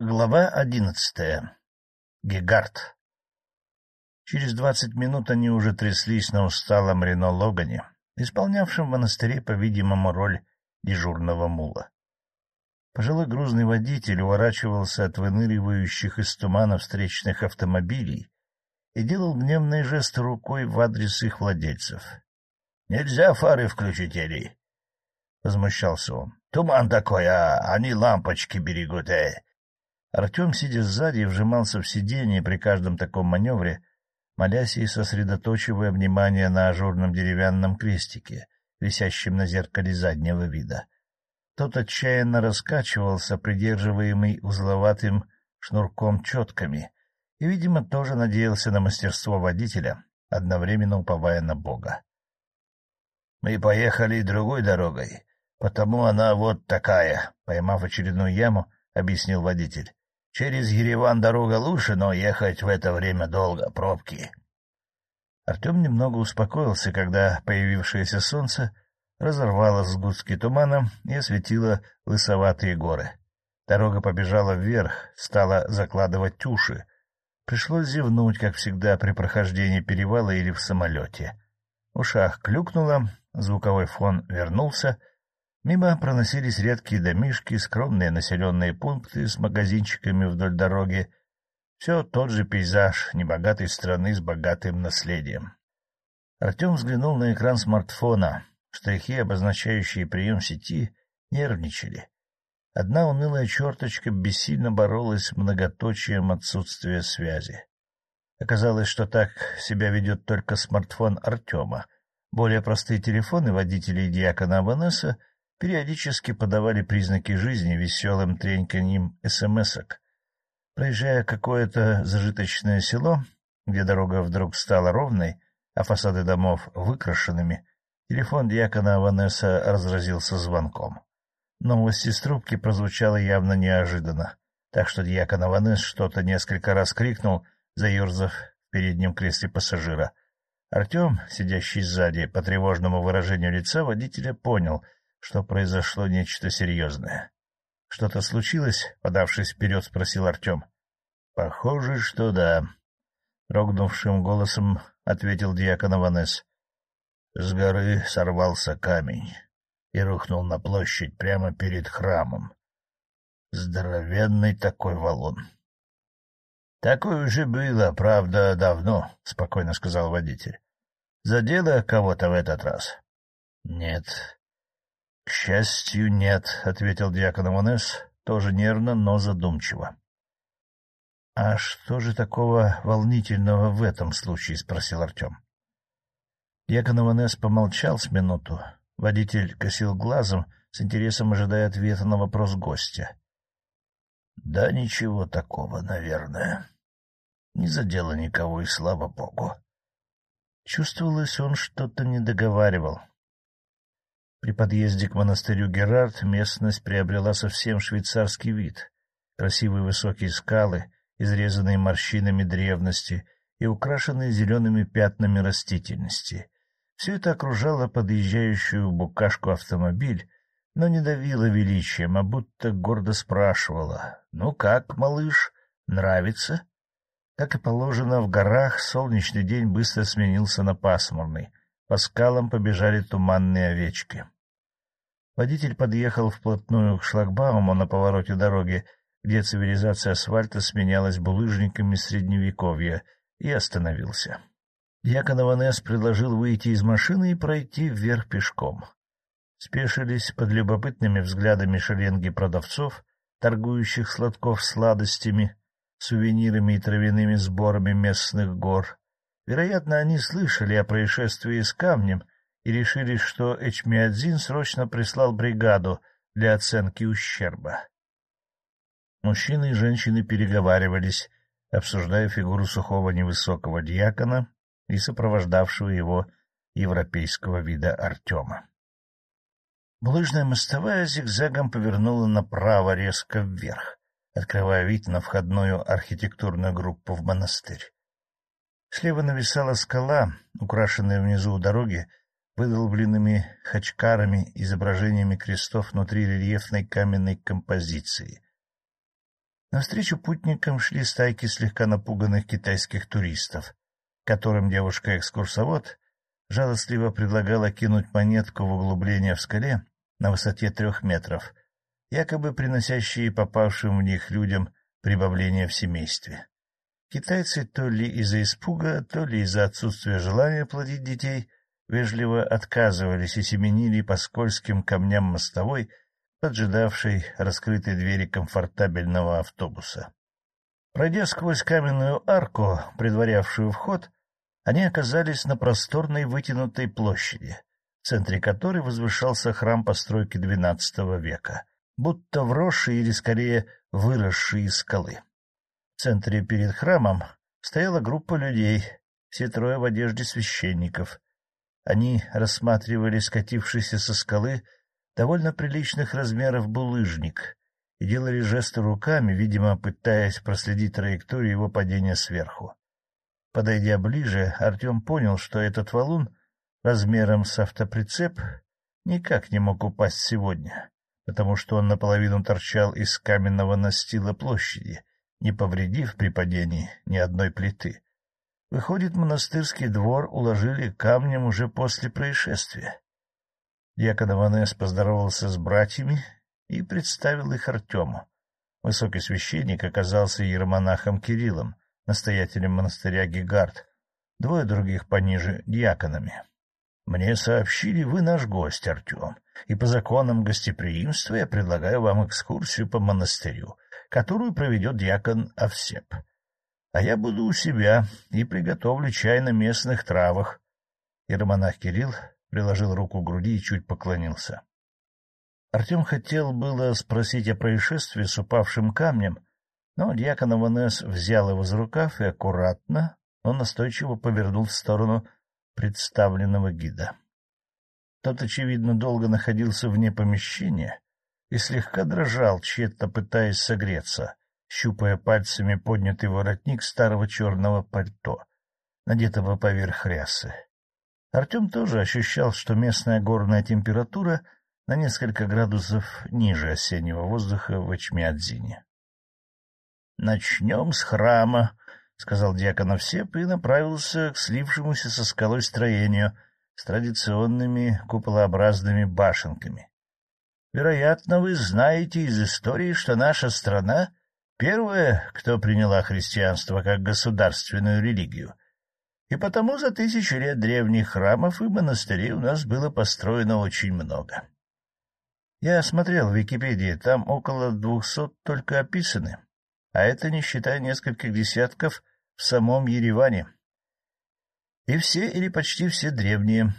Глава одиннадцатая. Гегард. Через двадцать минут они уже тряслись на усталом Рено Логане, исполнявшем в монастыре, по-видимому, роль дежурного мула. Пожилой грузный водитель уворачивался от выныривающих из тумана встречных автомобилей и делал гневные жесты рукой в адрес их владельцев. — Нельзя фары включить, Эли! — возмущался он. — Туман такой, а они лампочки берегут, э! Артем, сидя сзади, вжимался в сиденье при каждом таком маневре, молясь и сосредоточивая внимание на ажурном деревянном крестике, висящем на зеркале заднего вида. Тот отчаянно раскачивался, придерживаемый узловатым шнурком четками, и, видимо, тоже надеялся на мастерство водителя, одновременно уповая на Бога. — Мы поехали другой дорогой, потому она вот такая, — поймав очередную яму, объяснил водитель. Через Ереван дорога лучше, но ехать в это время долго, пробки. Артем немного успокоился, когда появившееся солнце разорвало сгустки тумана и осветило лысоватые горы. Дорога побежала вверх, стала закладывать уши. Пришлось зевнуть, как всегда, при прохождении перевала или в самолете. В ушах клюкнуло, звуковой фон вернулся — Мимо проносились редкие домишки, скромные населенные пункты с магазинчиками вдоль дороги. Все тот же пейзаж небогатой страны с богатым наследием. Артем взглянул на экран смартфона. Штрихи, обозначающие прием сети, нервничали. Одна унылая черточка бессильно боролась с многоточием отсутствия связи. Оказалось, что так себя ведет только смартфон Артема. Более простые телефоны водителей диакона Аванеса — периодически подавали признаки жизни веселым треньканьем смс-ок. Проезжая какое-то зажиточное село, где дорога вдруг стала ровной, а фасады домов выкрашенными, телефон диакона Аванеса разразился звонком. Новость из трубки прозвучала явно неожиданно, так что диакон Аванес что-то несколько раз крикнул, заерзав в переднем кресле пассажира. Артем, сидящий сзади, по тревожному выражению лица водителя, понял — что произошло нечто серьезное. — Что-то случилось? — подавшись вперед, спросил Артем. — Похоже, что да. Рогнувшим голосом ответил диакон Аванес. С горы сорвался камень и рухнул на площадь прямо перед храмом. Здоровенный такой валун. — Такое уже было, правда, давно, — спокойно сказал водитель. — Задело кого-то в этот раз? — Нет, — К счастью, нет, — ответил диакон Амонес, тоже нервно, но задумчиво. — А что же такого волнительного в этом случае? — спросил Артем. Диакон Амонес помолчал с минуту. Водитель косил глазом, с интересом ожидая ответа на вопрос гостя. — Да ничего такого, наверное. Не задело никого, и слава богу. Чувствовалось, он что-то не договаривал. При подъезде к монастырю Герард местность приобрела совсем швейцарский вид. Красивые высокие скалы, изрезанные морщинами древности и украшенные зелеными пятнами растительности. Все это окружало подъезжающую букашку автомобиль, но не давило величием, а будто гордо спрашивала. — Ну как, малыш, нравится? Как и положено, в горах солнечный день быстро сменился на пасмурный. По скалам побежали туманные овечки. Водитель подъехал вплотную к шлагбауму на повороте дороги, где цивилизация асфальта сменялась булыжниками средневековья, и остановился. Дьякон Аванес предложил выйти из машины и пройти вверх пешком. Спешились под любопытными взглядами шеренги продавцов, торгующих сладков сладостями, сувенирами и травяными сборами местных гор. Вероятно, они слышали о происшествии с камнем — и решили, что Эчмиадзин срочно прислал бригаду для оценки ущерба. Мужчины и женщины переговаривались, обсуждая фигуру сухого невысокого диакона и сопровождавшего его европейского вида Артема. Булыжная мостовая зигзагом повернула направо резко вверх, открывая вид на входную архитектурную группу в монастырь. Слева нависала скала, украшенная внизу у дороги выдолбленными хачкарами, изображениями крестов внутри рельефной каменной композиции. Навстречу путникам шли стайки слегка напуганных китайских туристов, которым девушка-экскурсовод жалостливо предлагала кинуть монетку в углубление в скале на высоте трех метров, якобы приносящие попавшим в них людям прибавление в семействе. Китайцы то ли из-за испуга, то ли из-за отсутствия желания плодить детей вежливо отказывались и семенили по скользким камням мостовой, поджидавшей раскрытой двери комфортабельного автобуса. Пройдя сквозь каменную арку, предварявшую вход, они оказались на просторной вытянутой площади, в центре которой возвышался храм постройки XII века, будто вросший или, скорее, выросший из скалы. В центре перед храмом стояла группа людей, все трое в одежде священников. Они рассматривали скатившийся со скалы довольно приличных размеров булыжник и делали жесты руками, видимо, пытаясь проследить траекторию его падения сверху. Подойдя ближе, Артем понял, что этот валун размером с автоприцеп никак не мог упасть сегодня, потому что он наполовину торчал из каменного настила площади, не повредив при падении ни одной плиты. Выходит, монастырский двор уложили камнем уже после происшествия. Дьякон Иванес поздоровался с братьями и представил их Артему. Высокий священник оказался иеромонахом Кириллом, настоятелем монастыря Гигард, двое других пониже — дьяконами. — Мне сообщили, вы наш гость, Артем, и по законам гостеприимства я предлагаю вам экскурсию по монастырю, которую проведет дьякон Овсеп. А я буду у себя и приготовлю чай на местных травах. Иеромонах Кирилл приложил руку к груди и чуть поклонился. Артем хотел было спросить о происшествии с упавшим камнем, но дьякон Аванес взял его за рукав и аккуратно, но настойчиво повернул в сторону представленного гида. Тот, очевидно, долго находился вне помещения и слегка дрожал, тщетно пытаясь согреться, щупая пальцами поднятый воротник старого черного пальто, надетого поверх рясы. Артем тоже ощущал, что местная горная температура на несколько градусов ниже осеннего воздуха в Эчмиадзине. — Начнем с храма, — сказал дьякон Овсеп и направился к слившемуся со скалой строению с традиционными куполообразными башенками. Вероятно, вы знаете из истории, что наша страна — первая, кто приняла христианство как государственную религию — и потому за тысячу лет древних храмов и монастырей у нас было построено очень много. Я смотрел в Википедии, там около двухсот только описаны, а это не считая нескольких десятков в самом Ереване. И все или почти все древние.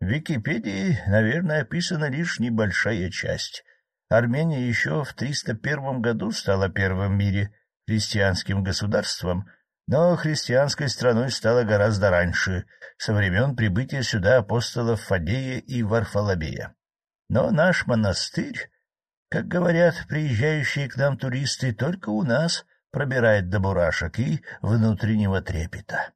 В Википедии, наверное, описана лишь небольшая часть. Армения еще в 301 году стала первым в мире христианским государством — но христианской страной стало гораздо раньше, со времен прибытия сюда апостолов Фадея и Варфоломея. Но наш монастырь, как говорят приезжающие к нам туристы, только у нас пробирает до бурашек и внутреннего трепета.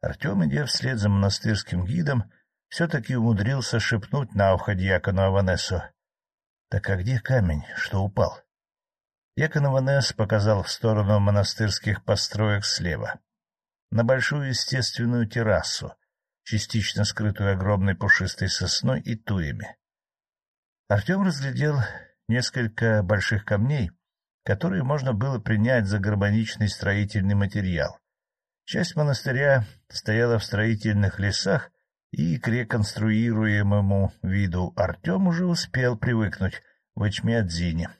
Артем, идя вслед за монастырским гидом, все-таки умудрился шепнуть на ухо дьякону Аванесу. — Так а где камень, что упал? Якон Иванес показал в сторону монастырских построек слева, на большую естественную террасу, частично скрытую огромной пушистой сосной и туями. Артем разглядел несколько больших камней, которые можно было принять за гармоничный строительный материал. Часть монастыря стояла в строительных лесах, и к реконструируемому виду Артем уже успел привыкнуть в Эчмиадзине.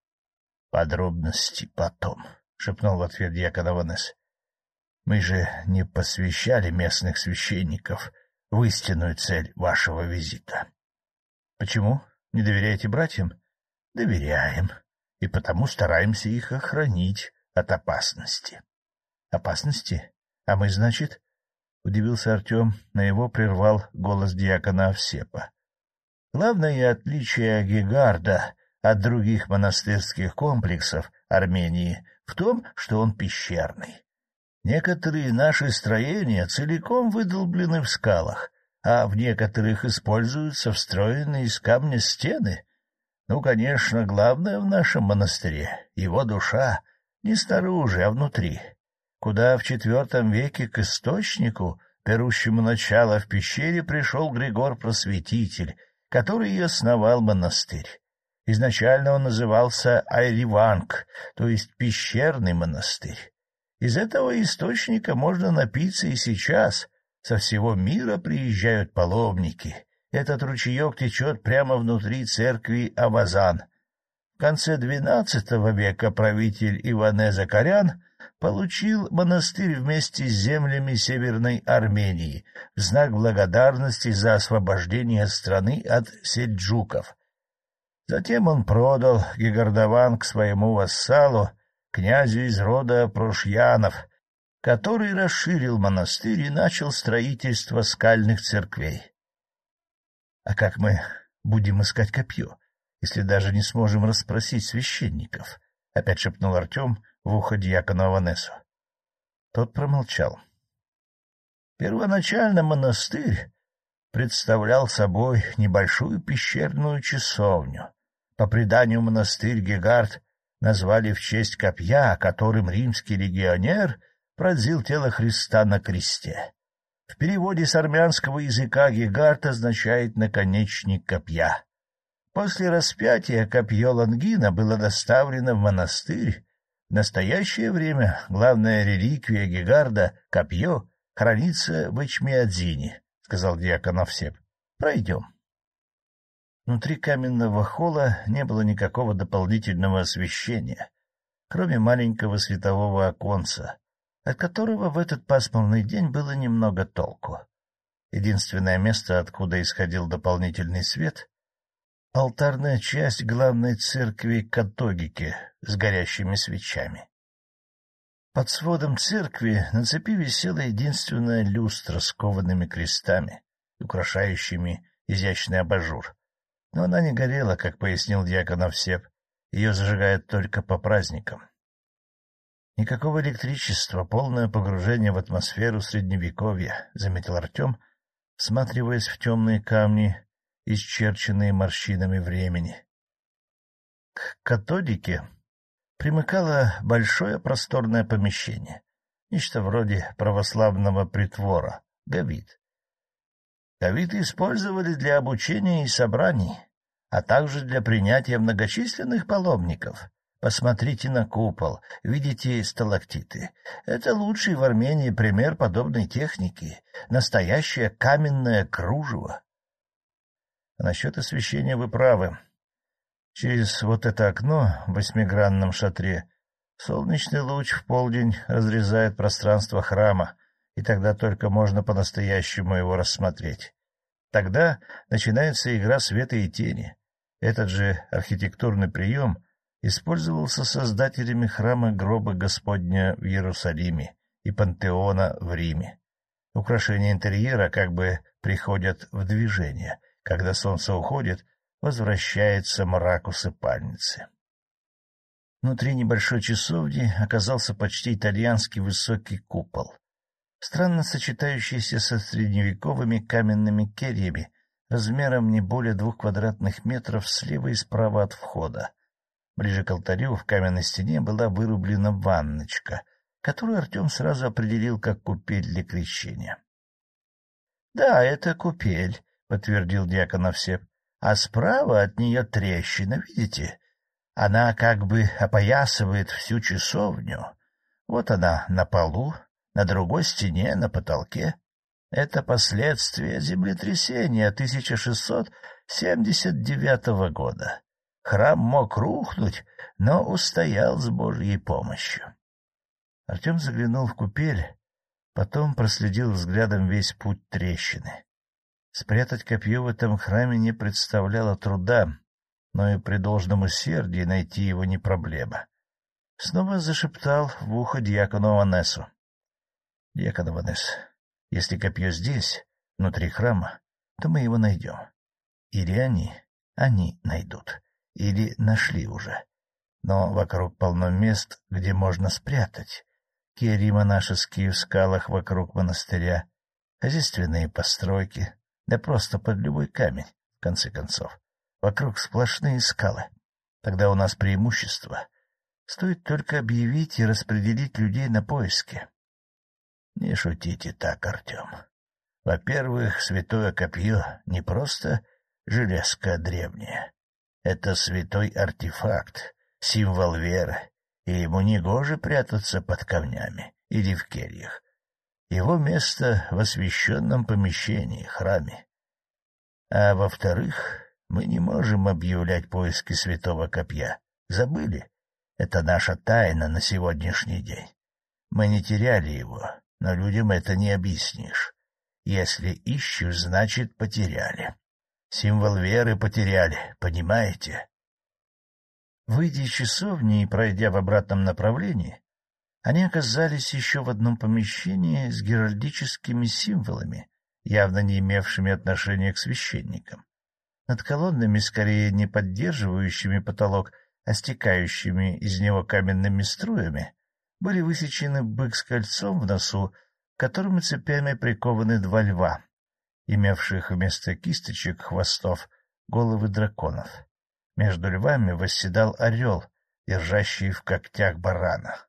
— Подробности потом, — шепнул в ответ дьякон Аванес. — Мы же не посвящали местных священников в истинную цель вашего визита. — Почему? Не доверяете братьям? — Доверяем, и потому стараемся их охранить от опасности. — Опасности? А мы, значит... — удивился Артем, на его прервал голос дьякона Овсепа. — Главное отличие Гегарда от других монастырских комплексов Армении в том, что он пещерный. Некоторые наши строения целиком выдолблены в скалах, а в некоторых используются встроенные из камня стены. Ну, конечно, главное в нашем монастыре — его душа, не снаружи, а внутри, куда в четвертом веке к источнику, берущему начало в пещере, пришел Григор Просветитель, который и основал монастырь. Изначально он назывался Айриванг, то есть пещерный монастырь. Из этого источника можно напиться и сейчас. Со всего мира приезжают паломники. Этот ручеек течет прямо внутри церкви Авазан. В конце XII века правитель Иване Закарян получил монастырь вместе с землями Северной Армении в знак благодарности за освобождение страны от сельджуков. Затем он продал Гигардаван к своему вассалу, князю из рода Прошьянов, который расширил монастырь и начал строительство скальных церквей. — А как мы будем искать копье, если даже не сможем расспросить священников? — опять шепнул Артем в ухо дьякону Аванесу. Тот промолчал. Первоначально монастырь представлял собой небольшую пещерную часовню. По преданию монастырь Гегард назвали в честь копья, которым римский легионер пронзил тело Христа на кресте. В переводе с армянского языка Гегард означает «наконечник копья». После распятия копье Лангина было доставлено в монастырь. В настоящее время главная реликвия Гегарда, копье, хранится в Эчмиадзине, — сказал диакон Овсеп. — Пройдем. Внутри каменного холла не было никакого дополнительного освещения, кроме маленького светового оконца, от которого в этот пасмурный день было немного толку. Единственное место, откуда исходил дополнительный свет — алтарная часть главной церкви Катогики с горящими свечами. Под сводом церкви на цепи висела единственная люстра с коваными крестами, украшающими изящный абажур, но она не горела, как пояснил дьякон Овсеп, ее зажигают только по праздникам. Никакого электричества, полное погружение в атмосферу Средневековья, — заметил Артем, всматриваясь в темные камни, исчерченные морщинами времени. К катодике примыкало большое просторное помещение, нечто вроде православного притвора, гавит. Ковиты использовали для обучения и собраний, а также для принятия многочисленных паломников. Посмотрите на купол, видите сталактиты. Это лучший в Армении пример подобной техники, настоящее каменное кружево. Насчет освещения вы правы. Через вот это окно в восьмигранном шатре солнечный луч в полдень разрезает пространство храма, и тогда только можно по-настоящему его рассмотреть. Тогда начинается игра света и тени. Этот же архитектурный прием использовался создателями храма гроба Господня в Иерусалиме и пантеона в Риме. Украшения интерьера как бы приходят в движение. Когда солнце уходит, возвращается мрак усыпальницы. Внутри небольшой часовни оказался почти итальянский высокий купол странно сочетающийся со средневековыми каменными кельями, размером не более двух квадратных метров слева и справа от входа. Ближе к алтарю в каменной стене была вырублена ванночка, которую Артем сразу определил как купель для крещения. — Да, это купель, — подтвердил дьякон Овсеп, — а справа от нее трещина, видите? Она как бы опоясывает всю часовню. Вот она на полу, на другой стене, на потолке. Это последствия землетрясения 1679 года. Храм мог рухнуть, но устоял с Божьей помощью. Артем заглянул в купель, потом проследил взглядом весь путь трещины. Спрятать копье в этом храме не представляло труда, но и при должном усердии найти его не проблема. Снова зашептал в ухо дьякону Анессу. — Дьякон Иванес, если копье здесь, внутри храма, то мы его найдем. Или они, они найдут, или нашли уже. Но вокруг полно мест, где можно спрятать. Киари монашеские в скалах вокруг монастыря, хозяйственные постройки, да просто под любой камень, в конце концов. Вокруг сплошные скалы. Тогда у нас преимущество. Стоит только объявить и распределить людей на поиски. Не шутите так, Артем. Во-первых, святое копье не просто железка древняя. Это святой артефакт, символ веры, и ему не гоже прятаться под камнями или в кельях. Его место в освященном помещении, храме. А во-вторых, мы не можем объявлять поиски святого копья. Забыли? Это наша тайна на сегодняшний день. Мы не теряли его, но людям это не объяснишь. Если ищешь, значит, потеряли. Символ веры потеряли, понимаете? Выйдя из часовни и пройдя в обратном направлении, они оказались еще в одном помещении с геральдическими символами, явно не имевшими отношения к священникам. Над колоннами, скорее не поддерживающими потолок, а стекающими из него каменными струями, были высечены бык с кольцом в носу, к которому цепями прикованы два льва, имевших вместо кисточек хвостов головы драконов. Между львами восседал орел, держащий в когтях барана.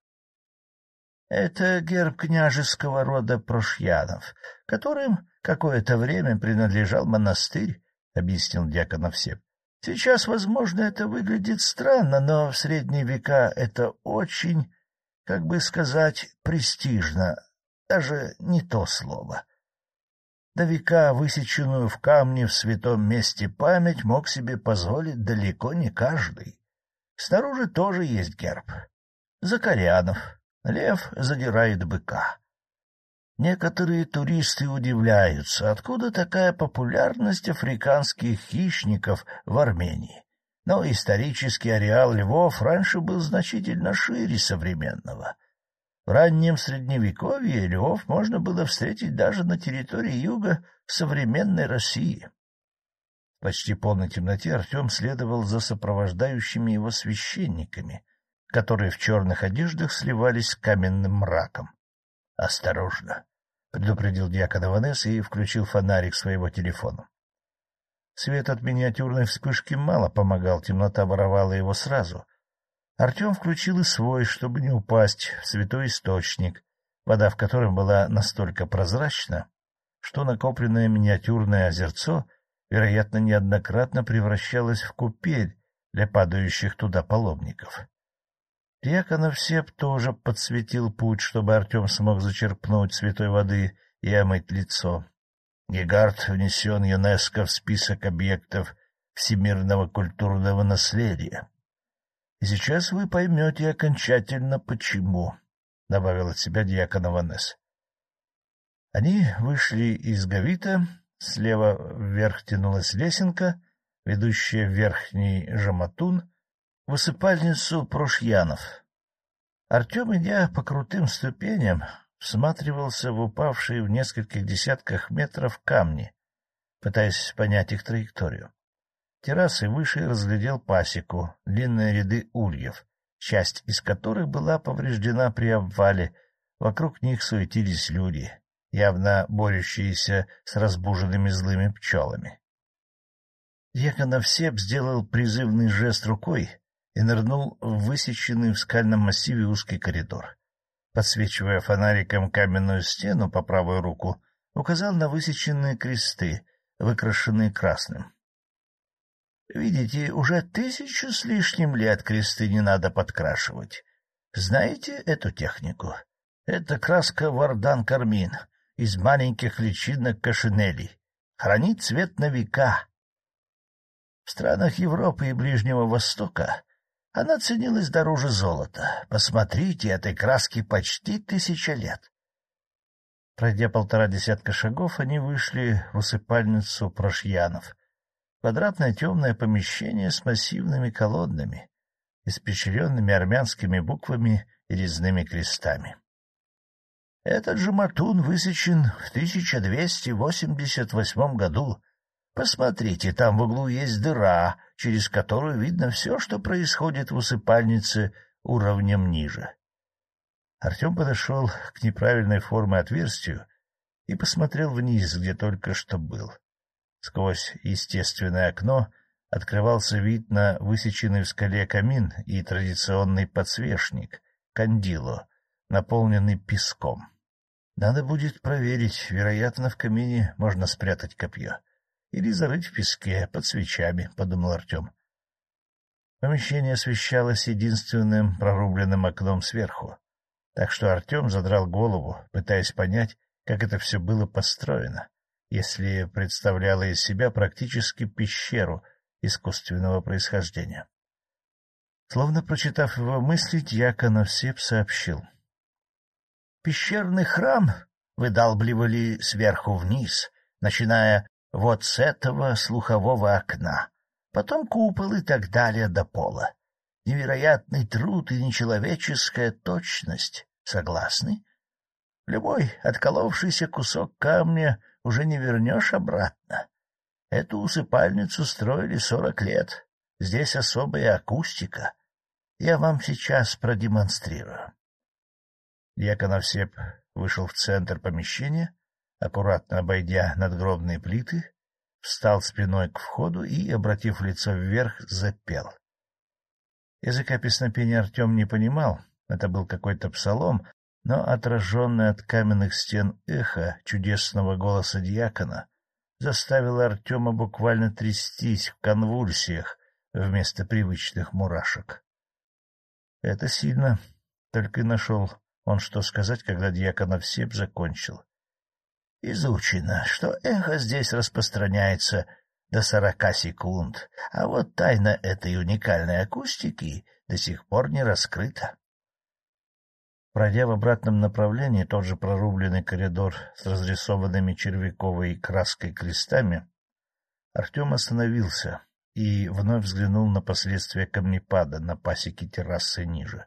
Это герб княжеского рода Прошьянов, которым какое-то время принадлежал монастырь, — объяснил дьякон Овсеп. — Сейчас, возможно, это выглядит странно, но в средние века это очень, как бы сказать, престижно, даже не то слово. До века, высеченную в камне в святом месте память, мог себе позволить далеко не каждый. Снаружи тоже есть герб. Закарянов. Лев задирает быка. Некоторые туристы удивляются, откуда такая популярность африканских хищников в Армении. Но исторический ареал львов раньше был значительно шире современного. В раннем Средневековье львов можно было встретить даже на территории юга современной России. В почти полной темноте Артем следовал за сопровождающими его священниками, которые в черных одеждах сливались с каменным мраком. — Осторожно! — предупредил дьякон Иванес и включил фонарик своего телефона. Свет от миниатюрной вспышки мало помогал, темнота воровала его сразу. Артем включил и свой, чтобы не упасть в святой источник, вода в котором была настолько прозрачна, что накопленное миниатюрное озерцо, вероятно, неоднократно превращалось в купель для падающих туда паломников. Дьяконов Сеп тоже подсветил путь, чтобы Артем смог зачерпнуть святой воды и омыть лицо. Гегард внесен ЮНЕСКО в список объектов всемирного культурного наследия. И сейчас вы поймете окончательно, почему, — добавил от себя дьякон Аванес. Они вышли из Гавита, слева вверх тянулась лесенка, ведущая в верхний Жаматун, в усыпальницу Прошьянов. Артем, идя по крутым ступеням, всматривался в упавшие в нескольких десятках метров камни, пытаясь понять их траекторию. Террасы выше разглядел пасеку, длинные ряды ульев, часть из которых была повреждена при обвале, вокруг них суетились люди, явно борющиеся с разбуженными злыми пчелами. Дьяконов сделал призывный жест рукой, и нырнул в высеченный в скальном массиве узкий коридор. Подсвечивая фонариком каменную стену по правую руку, указал на высеченные кресты, выкрашенные красным. — Видите, уже тысячу с лишним лет кресты не надо подкрашивать. Знаете эту технику? Это краска вардан-кармин из маленьких личинок кашинелей. Хранит цвет на века. В странах Европы и Ближнего Востока она ценилась дороже золота. Посмотрите, этой краски почти тысяча лет. Пройдя полтора десятка шагов, они вышли в усыпальницу Прошьянов. Квадратное темное помещение с массивными колоннами, испечренными армянскими буквами и резными крестами. Этот же матун высечен в 1288 году Посмотрите, там в углу есть дыра, через которую видно все, что происходит в усыпальнице уровнем ниже. Артем подошел к неправильной форме отверстию и посмотрел вниз, где только что был. Сквозь естественное окно открывался вид на высеченный в скале камин и традиционный подсвечник — кандило, наполненный песком. Надо будет проверить, вероятно, в камине можно спрятать копье. Или зарыть в песке под свечами, — подумал Артем. Помещение освещалось единственным прорубленным окном сверху, так что Артем задрал голову, пытаясь понять, как это все было построено, если представляло из себя практически пещеру искусственного происхождения. Словно прочитав его мысли, дьяконов Сеп сообщил. Пещерный храм выдалбливали сверху вниз, начиная вот с этого слухового окна, потом купол и так далее до пола. Невероятный труд и нечеловеческая точность. Согласны? Любой отколовшийся кусок камня уже не вернешь обратно. Эту усыпальницу строили сорок лет. Здесь особая акустика. Я вам сейчас продемонстрирую. Овсеп вышел в центр помещения, аккуратно обойдя надгробные плиты, встал спиной к входу и, обратив лицо вверх, запел. Языка песнопения Артем не понимал, это был какой-то псалом, но отраженное от каменных стен эхо чудесного голоса дьякона заставило Артема буквально трястись в конвульсиях вместо привычных мурашек. Это сильно, только и нашел он что сказать, когда дьяконов Сеп закончил. Изучено, что эхо здесь распространяется до сорока секунд, а вот тайна этой уникальной акустики до сих пор не раскрыта. Пройдя в обратном направлении тот же прорубленный коридор с разрисованными червяковой краской крестами, Артем остановился и вновь взглянул на последствия камнепада на пасеке террасы ниже.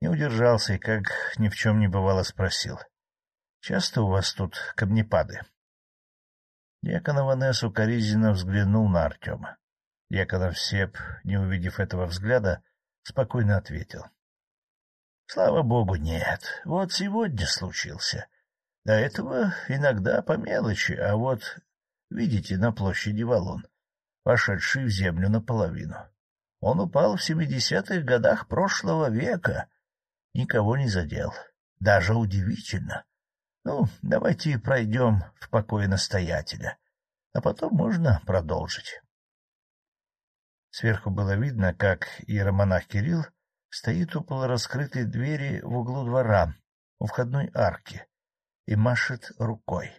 Не удержался и, как ни в чем не бывало, спросил. — Часто у вас тут камнепады? Дьяконов Анесс укоризненно взглянул на Артема. Дьяконов Сеп, не увидев этого взгляда, спокойно ответил. — Слава богу, нет. Вот сегодня случился. До этого иногда по мелочи, а вот, видите, на площади валун, вошедший в землю наполовину. Он упал в семидесятых годах прошлого века, никого не задел. Даже удивительно. Ну, давайте пройдем в покое настоятеля, а потом можно продолжить. Сверху было видно, как иеромонах Кирилл стоит у полураскрытой двери в углу двора, у входной арки, и машет рукой.